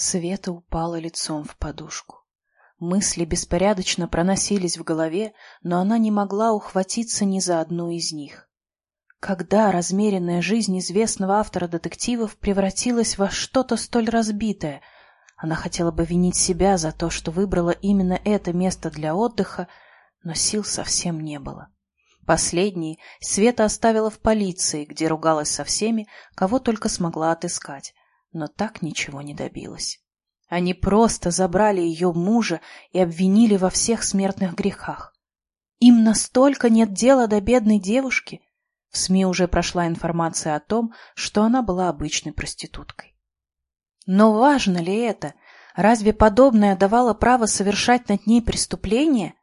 Света упала лицом в подушку. Мысли беспорядочно проносились в голове, но она не могла ухватиться ни за одну из них. Когда размеренная жизнь известного автора детективов превратилась во что-то столь разбитое? Она хотела бы винить себя за то, что выбрала именно это место для отдыха, но сил совсем не было. Последний Света оставила в полиции, где ругалась со всеми, кого только смогла отыскать, но так ничего не добилась. Они просто забрали ее мужа и обвинили во всех смертных грехах. Им настолько нет дела до бедной девушки. В СМИ уже прошла информация о том, что она была обычной проституткой. Но важно ли это? Разве подобное давало право совершать над ней преступление?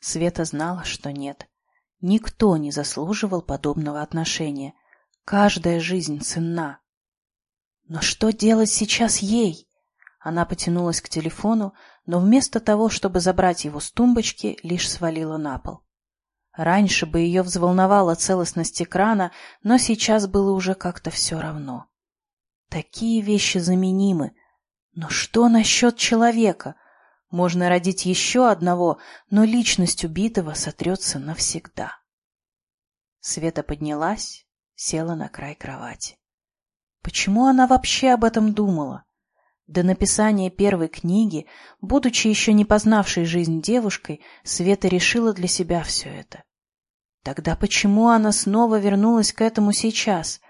Света знала, что нет. Никто не заслуживал подобного отношения. Каждая жизнь ценна. Но что делать сейчас ей? Она потянулась к телефону, но вместо того, чтобы забрать его с тумбочки, лишь свалила на пол. Раньше бы ее взволновала целостность экрана, но сейчас было уже как-то все равно. Такие вещи заменимы. Но что насчет человека? Можно родить еще одного, но личность убитого сотрется навсегда. Света поднялась, села на край кровати. Почему она вообще об этом думала? До написания первой книги, будучи еще не познавшей жизнь девушкой, Света решила для себя все это. Тогда почему она снова вернулась к этому сейчас?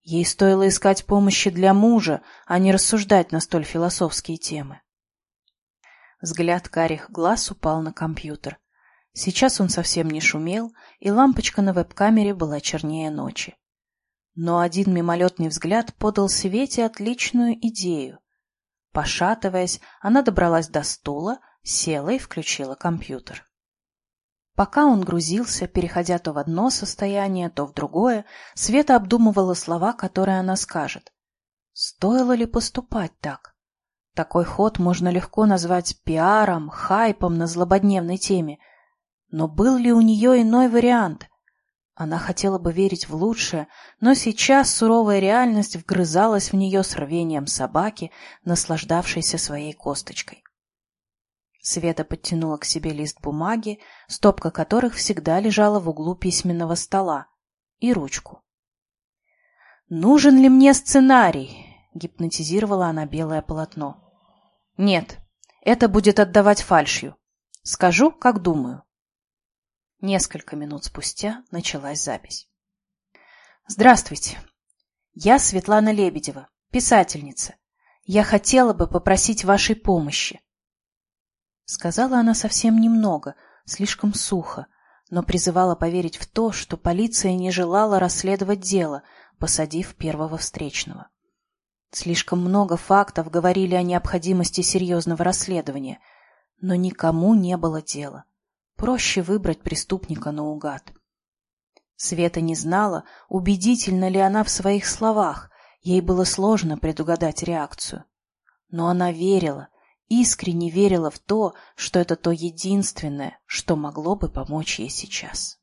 Ей стоило искать помощи для мужа, а не рассуждать на столь философские темы. Взгляд карих глаз упал на компьютер. Сейчас он совсем не шумел, и лампочка на веб-камере была чернее ночи. Но один мимолетный взгляд подал Свете отличную идею — Пошатываясь, она добралась до стула, села и включила компьютер. Пока он грузился, переходя то в одно состояние, то в другое, Света обдумывала слова, которые она скажет. Стоило ли поступать так? Такой ход можно легко назвать пиаром, хайпом на злободневной теме. Но был ли у нее иной вариант? Она хотела бы верить в лучшее, но сейчас суровая реальность вгрызалась в нее с рвением собаки, наслаждавшейся своей косточкой. Света подтянула к себе лист бумаги, стопка которых всегда лежала в углу письменного стола, и ручку. «Нужен ли мне сценарий?» — гипнотизировала она белое полотно. «Нет, это будет отдавать фальшью. Скажу, как думаю». Несколько минут спустя началась запись. Здравствуйте. Я Светлана Лебедева, писательница. Я хотела бы попросить вашей помощи. Сказала она совсем немного, слишком сухо, но призывала поверить в то, что полиция не желала расследовать дело, посадив первого встречного. Слишком много фактов говорили о необходимости серьезного расследования, но никому не было дела. Проще выбрать преступника наугад. Света не знала, убедительна ли она в своих словах, ей было сложно предугадать реакцию. Но она верила, искренне верила в то, что это то единственное, что могло бы помочь ей сейчас.